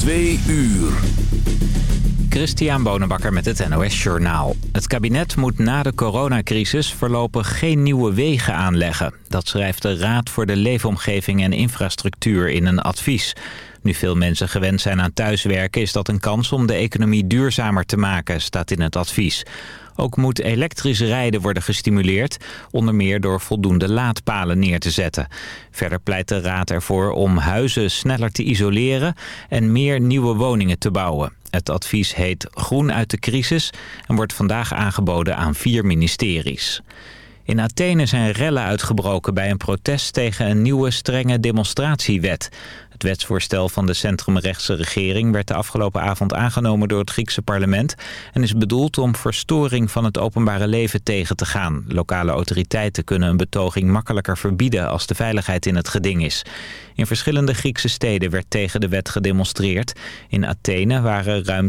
Twee uur. Christian Bonenbakker met het NOS Journaal. Het kabinet moet na de coronacrisis voorlopig geen nieuwe wegen aanleggen. Dat schrijft de Raad voor de Leefomgeving en Infrastructuur in een advies. Nu veel mensen gewend zijn aan thuiswerken... is dat een kans om de economie duurzamer te maken, staat in het advies. Ook moet elektrisch rijden worden gestimuleerd, onder meer door voldoende laadpalen neer te zetten. Verder pleit de Raad ervoor om huizen sneller te isoleren en meer nieuwe woningen te bouwen. Het advies heet Groen uit de crisis en wordt vandaag aangeboden aan vier ministeries. In Athene zijn rellen uitgebroken bij een protest tegen een nieuwe strenge demonstratiewet. Het wetsvoorstel van de centrumrechtse regering werd de afgelopen avond aangenomen door het Griekse parlement en is bedoeld om verstoring van het openbare leven tegen te gaan. Lokale autoriteiten kunnen een betoging makkelijker verbieden als de veiligheid in het geding is. In verschillende Griekse steden werd tegen de wet gedemonstreerd. In Athene waren ruim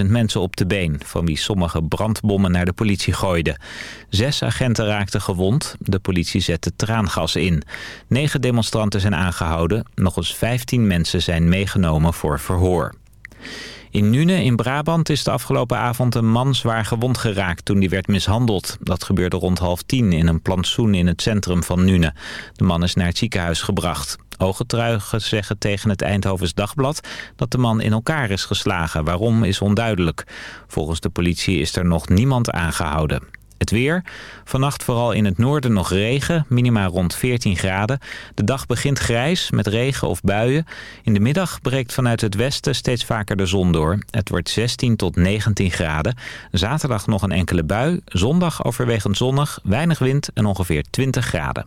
10.000 mensen op de been, van wie sommige brandbommen naar de politie gooiden. Zes agenten raakten gewond, de politie zette traangas in. Negen demonstranten zijn aangehouden, nog eens 15 mensen zijn meegenomen voor verhoor. In Nune in Brabant is de afgelopen avond een man zwaar gewond geraakt toen hij werd mishandeld. Dat gebeurde rond half tien in een plantsoen in het centrum van Nune. De man is naar het ziekenhuis gebracht. Ooggetuigen zeggen tegen het Eindhovens Dagblad dat de man in elkaar is geslagen. Waarom is onduidelijk. Volgens de politie is er nog niemand aangehouden. Het weer. Vannacht vooral in het noorden nog regen, minima rond 14 graden. De dag begint grijs met regen of buien. In de middag breekt vanuit het westen steeds vaker de zon door. Het wordt 16 tot 19 graden. Zaterdag nog een enkele bui. Zondag overwegend zonnig, weinig wind en ongeveer 20 graden.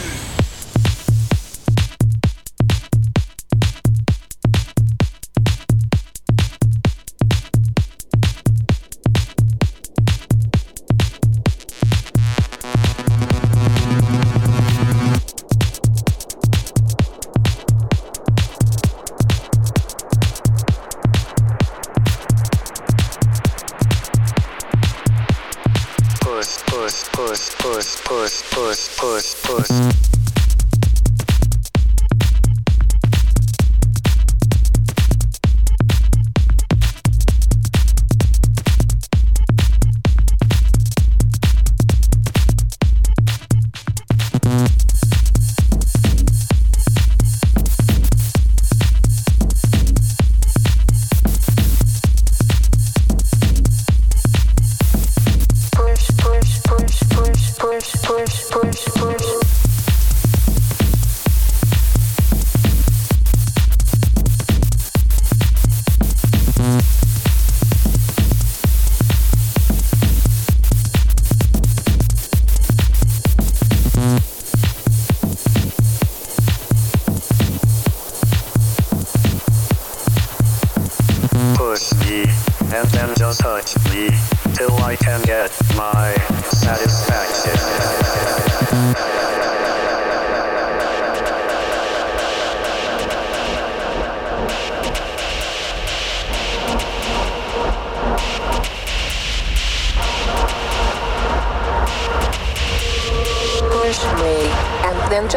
Push,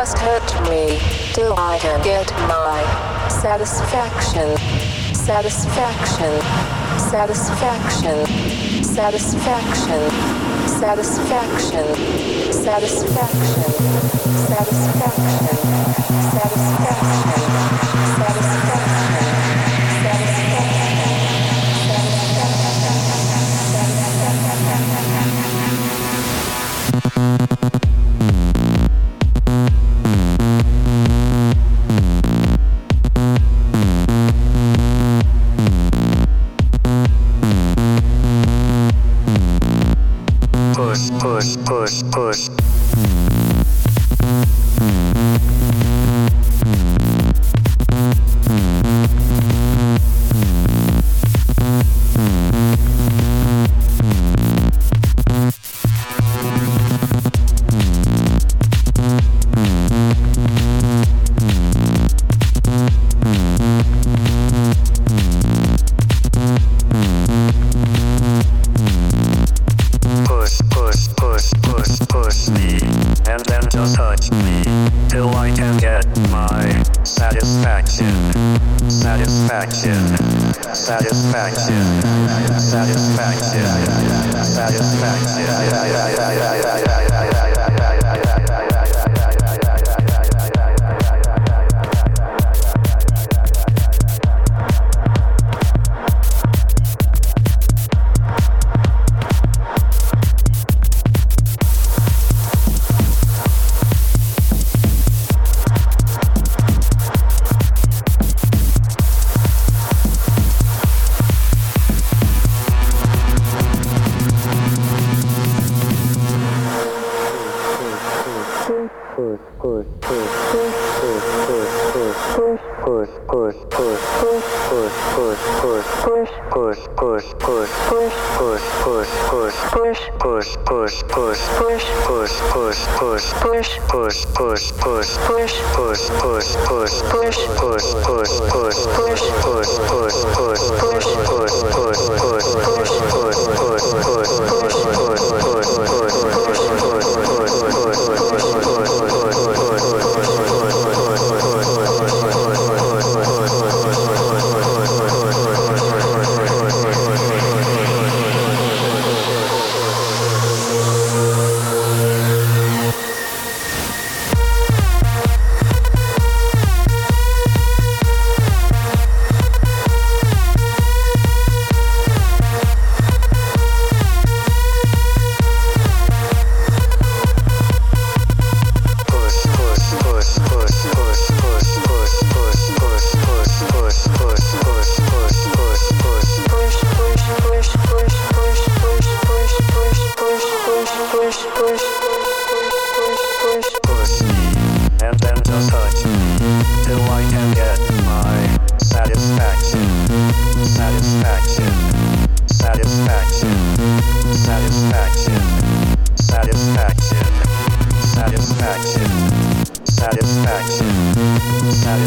just hurt me, till I can get my satisfaction. Satisfaction. Satisfaction. Satisfaction. Satisfaction. Satisfaction. Satisfaction. Satisfaction. Satisfaction.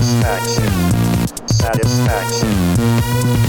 Satisfaction. Satisfaction.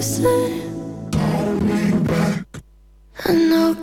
Me closer. And I'll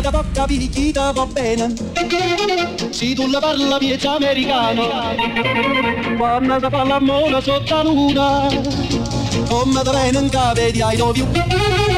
Da tocca picchita va bene Se tu la parla piezza americano Quando si fa l'amore sotto la luna Come da bene in cave di I love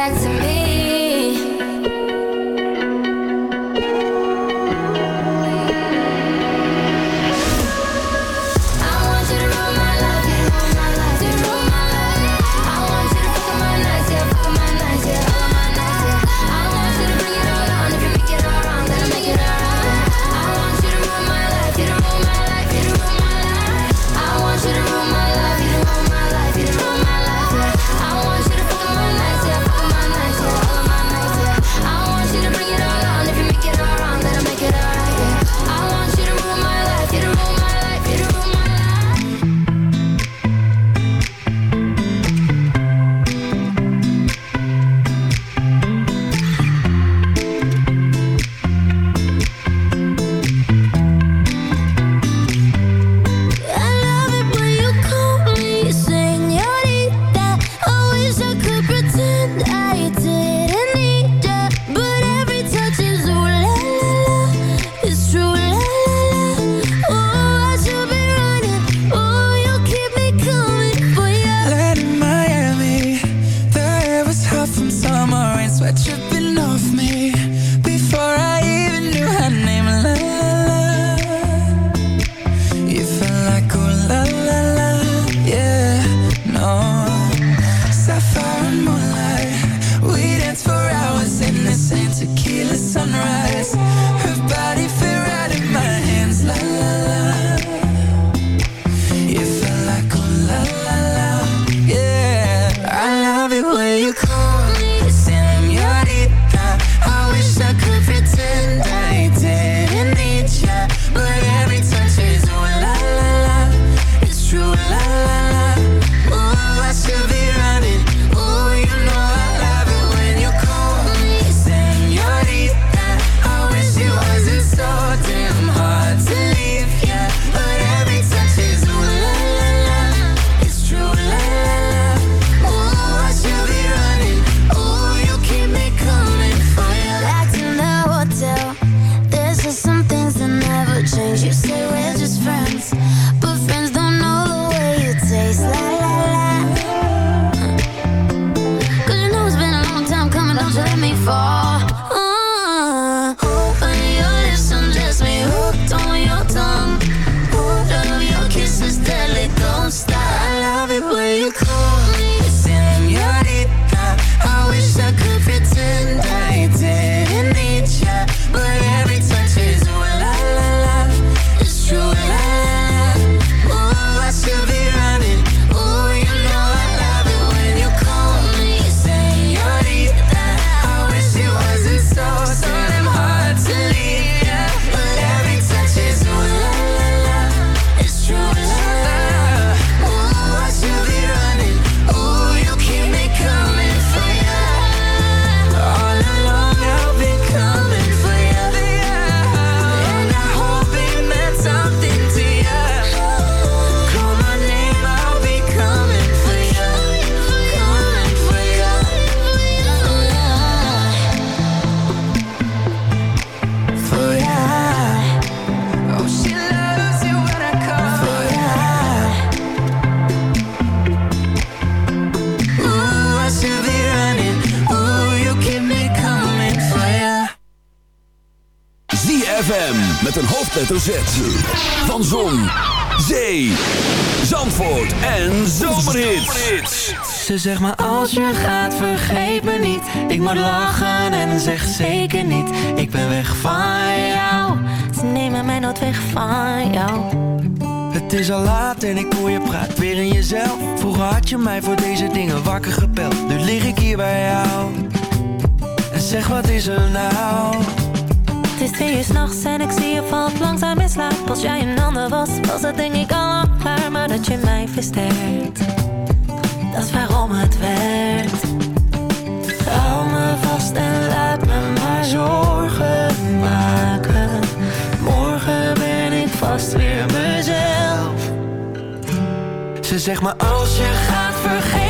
back to me met een hoofdletter Z. Van Zon, Zee, Zandvoort en Zomerhits. Ze zegt maar als je gaat vergeet me niet. Ik moet lachen en zeg zeker niet. Ik ben weg van jou. Ze nemen mij nooit weg van jou. Het is al laat en ik hoor je praat weer in jezelf. Vroeger had je mij voor deze dingen wakker gepeld. Nu lig ik hier bij jou. En zeg wat is er nou? is je uur s'nachts en ik zie je valt langzaam in slaap. Als jij een ander was, was dat denk ik al klaar. Maar dat je mij versterkt, dat is waarom het werkt. Hou me vast en laat me maar zorgen maken. Morgen ben ik vast weer mezelf. Ze zegt me als je gaat vergeten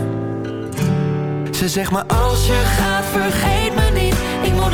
Zeg zegt maar als je gaat vergeet me niet. Ik moet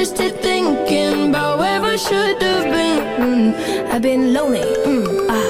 just to thinking about where I should have been. Mm, I've been lonely. Mm, ah.